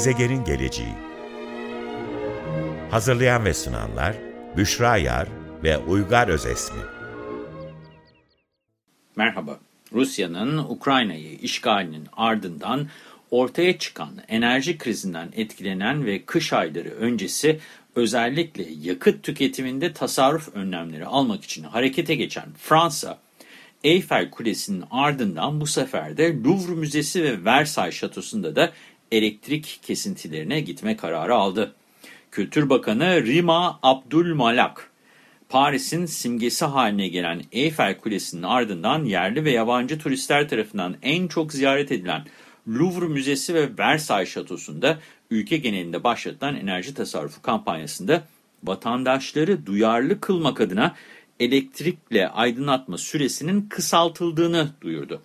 Gezegenin geleceği Hazırlayan ve sunanlar Büşra Yar ve Uygar Özesmi Merhaba. Rusya'nın Ukrayna'yı işgalinin ardından ortaya çıkan enerji krizinden etkilenen ve kış ayları öncesi özellikle yakıt tüketiminde tasarruf önlemleri almak için harekete geçen Fransa, Eyfel Kulesi'nin ardından bu sefer de Louvre Müzesi ve Versailles Şatosu'nda da elektrik kesintilerine gitme kararı aldı. Kültür Bakanı Rima Abdulmalak, Paris'in simgesi haline gelen Eyfel Kulesi'nin ardından yerli ve yabancı turistler tarafından en çok ziyaret edilen Louvre Müzesi ve Versailles Şatosu'nda ülke genelinde başlatılan enerji tasarrufu kampanyasında vatandaşları duyarlı kılmak adına elektrikle aydınlatma süresinin kısaltıldığını duyurdu.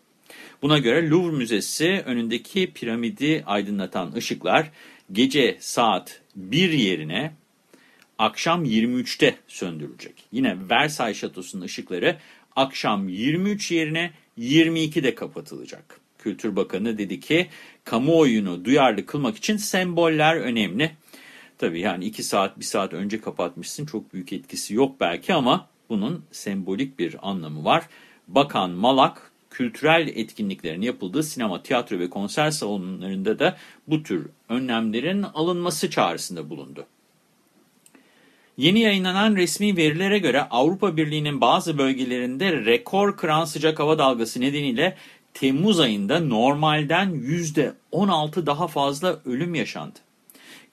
Buna göre Louvre Müzesi önündeki piramidi aydınlatan ışıklar gece saat 1 yerine akşam 23'te söndürülecek. Yine Versailles Şatosu'nun ışıkları akşam 23 yerine 22'de kapatılacak. Kültür Bakanı dedi ki kamuoyunu duyarlı kılmak için semboller önemli. Tabii yani 2 saat 1 saat önce kapatmışsın çok büyük etkisi yok belki ama bunun sembolik bir anlamı var. Bakan Malak kültürel etkinliklerin yapıldığı sinema, tiyatro ve konser salonlarında da bu tür önlemlerin alınması çağrısında bulundu. Yeni yayınlanan resmi verilere göre Avrupa Birliği'nin bazı bölgelerinde rekor kıran sıcak hava dalgası nedeniyle Temmuz ayında normalden %16 daha fazla ölüm yaşandı.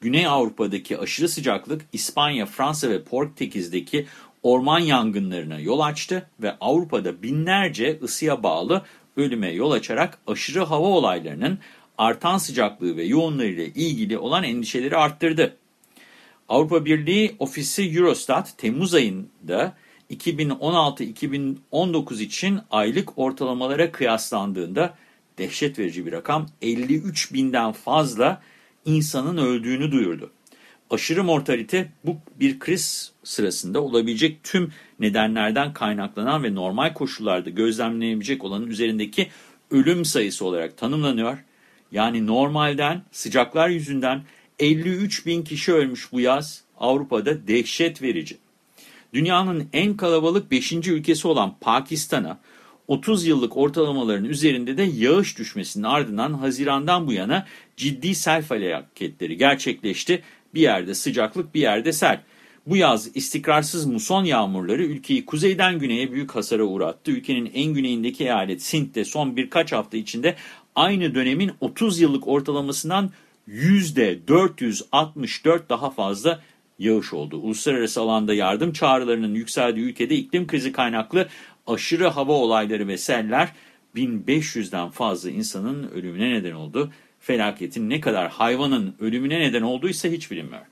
Güney Avrupa'daki aşırı sıcaklık İspanya, Fransa ve Portekiz'deki orman yangınlarına yol açtı ve Avrupa'da binlerce ısıya bağlı ölüme yol açarak aşırı hava olaylarının artan sıcaklığı ve yoğunluğu ile ilgili olan endişeleri arttırdı. Avrupa Birliği Ofisi Eurostat Temmuz ayında 2016-2019 için aylık ortalamalara kıyaslandığında dehşet verici bir rakam 53 binden fazla insanın öldüğünü duyurdu. Aşırı mortalite bu bir kriz sırasında olabilecek tüm nedenlerden kaynaklanan ve normal koşullarda gözlemlenebilecek olanın üzerindeki ölüm sayısı olarak tanımlanıyor. Yani normalden sıcaklar yüzünden 53 bin kişi ölmüş bu yaz Avrupa'da dehşet verici. Dünyanın en kalabalık 5. ülkesi olan Pakistan'a 30 yıllık ortalamaların üzerinde de yağış düşmesinin ardından Haziran'dan bu yana ciddi sel felaketleri gerçekleşti. Bir yerde sıcaklık bir yerde sel. Bu yaz istikrarsız muson yağmurları ülkeyi kuzeyden güneye büyük hasara uğrattı. Ülkenin en güneyindeki eyalet Sind'de son birkaç hafta içinde aynı dönemin 30 yıllık ortalamasından %464 daha fazla yağış oldu. Uluslararası alanda yardım çağrılarının yükseldiği ülkede iklim krizi kaynaklı aşırı hava olayları ve seller 1500'den fazla insanın ölümüne neden oldu. Felaketin ne kadar hayvanın ölümüne neden olduysa hiç bilinmiyor.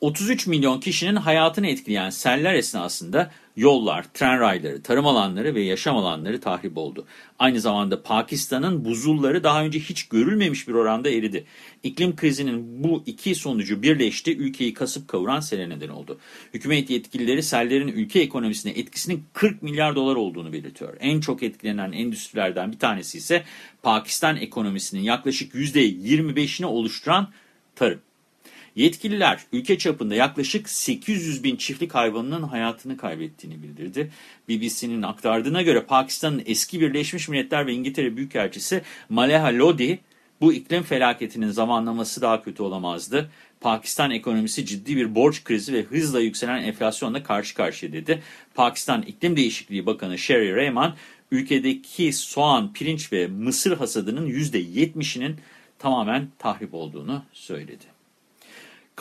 33 milyon kişinin hayatını etkileyen seller esnasında yollar, tren rayları, tarım alanları ve yaşam alanları tahrip oldu. Aynı zamanda Pakistan'ın buzulları daha önce hiç görülmemiş bir oranda eridi. İklim krizinin bu iki sonucu birleşti, ülkeyi kasıp kavuran sele neden oldu. Hükümet yetkilileri sellerin ülke ekonomisine etkisinin 40 milyar dolar olduğunu belirtiyor. En çok etkilenen endüstrilerden bir tanesi ise Pakistan ekonomisinin yaklaşık %25'ini oluşturan tarım. Yetkililer ülke çapında yaklaşık 800 bin çiftlik hayvanının hayatını kaybettiğini bildirdi. BBC'nin aktardığına göre Pakistan'ın eski Birleşmiş Milletler ve İngiltere Büyükelçisi Maleha Lodi, bu iklim felaketinin zamanlaması daha kötü olamazdı. Pakistan ekonomisi ciddi bir borç krizi ve hızla yükselen enflasyonla karşı karşıya dedi. Pakistan İklim Değişikliği Bakanı Sherry Rehman, ülkedeki soğan, pirinç ve mısır hasadının %70'inin tamamen tahrip olduğunu söyledi.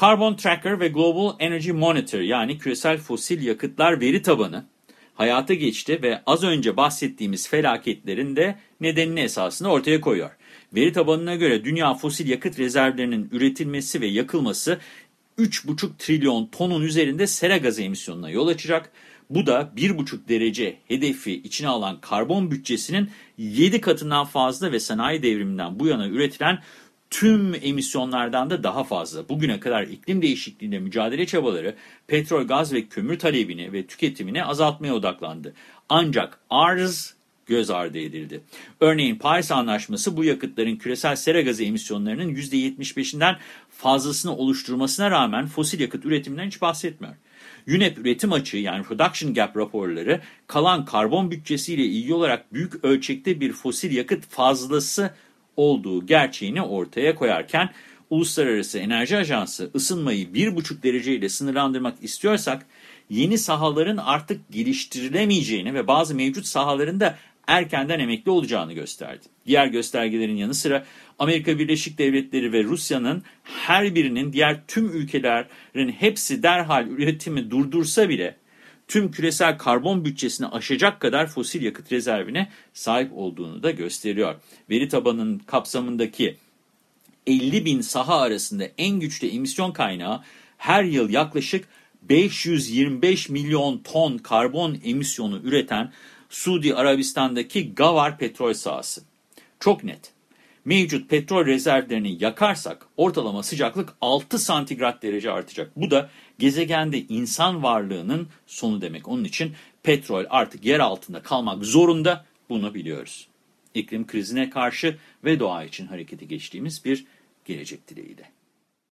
Carbon Tracker ve Global Energy Monitor yani küresel fosil yakıtlar veri tabanı hayata geçti ve az önce bahsettiğimiz felaketlerin de nedenini esasını ortaya koyuyor. Veri tabanına göre dünya fosil yakıt rezervlerinin üretilmesi ve yakılması 3,5 trilyon tonun üzerinde sera gazı emisyonuna yol açacak. Bu da 1,5 derece hedefi içine alan karbon bütçesinin 7 katından fazla ve sanayi devriminden bu yana üretilen tüm emisyonlardan da daha fazla. Bugüne kadar iklim değişikliğine mücadele çabaları petrol, gaz ve kömür talebini ve tüketimini azaltmaya odaklandı. Ancak arz göz ardı edildi. Örneğin Paris Anlaşması bu yakıtların küresel sera gazı emisyonlarının %75'inden fazlasını oluşturmasına rağmen fosil yakıt üretiminden hiç bahsetmiyor. UNEP üretim açığı yani Production Gap raporları kalan karbon bütçesiyle ilgili olarak büyük ölçekte bir fosil yakıt fazlası olduğu gerçeğini ortaya koyarken Uluslararası Enerji Ajansı ısınmayı 1,5 dereceyle sınırlandırmak istiyorsak yeni sahaların artık geliştirilemeyeceğini ve bazı mevcut sahaların da erkenden emekli olacağını gösterdi. Diğer göstergelerin yanı sıra Amerika Birleşik Devletleri ve Rusya'nın her birinin diğer tüm ülkelerin hepsi derhal üretimi durdursa bile tüm küresel karbon bütçesini aşacak kadar fosil yakıt rezervine sahip olduğunu da gösteriyor. Veri tabanının kapsamındaki 50 bin saha arasında en güçlü emisyon kaynağı her yıl yaklaşık 525 milyon ton karbon emisyonu üreten Suudi Arabistan'daki Gavar petrol sahası. Çok net. Mevcut petrol rezervlerini yakarsak ortalama sıcaklık 6 santigrat derece artacak. Bu da gezegende insan varlığının sonu demek. Onun için petrol artık yer altında kalmak zorunda bunu biliyoruz. İklim krizine karşı ve doğa için harekete geçtiğimiz bir gelecek dileğiyle.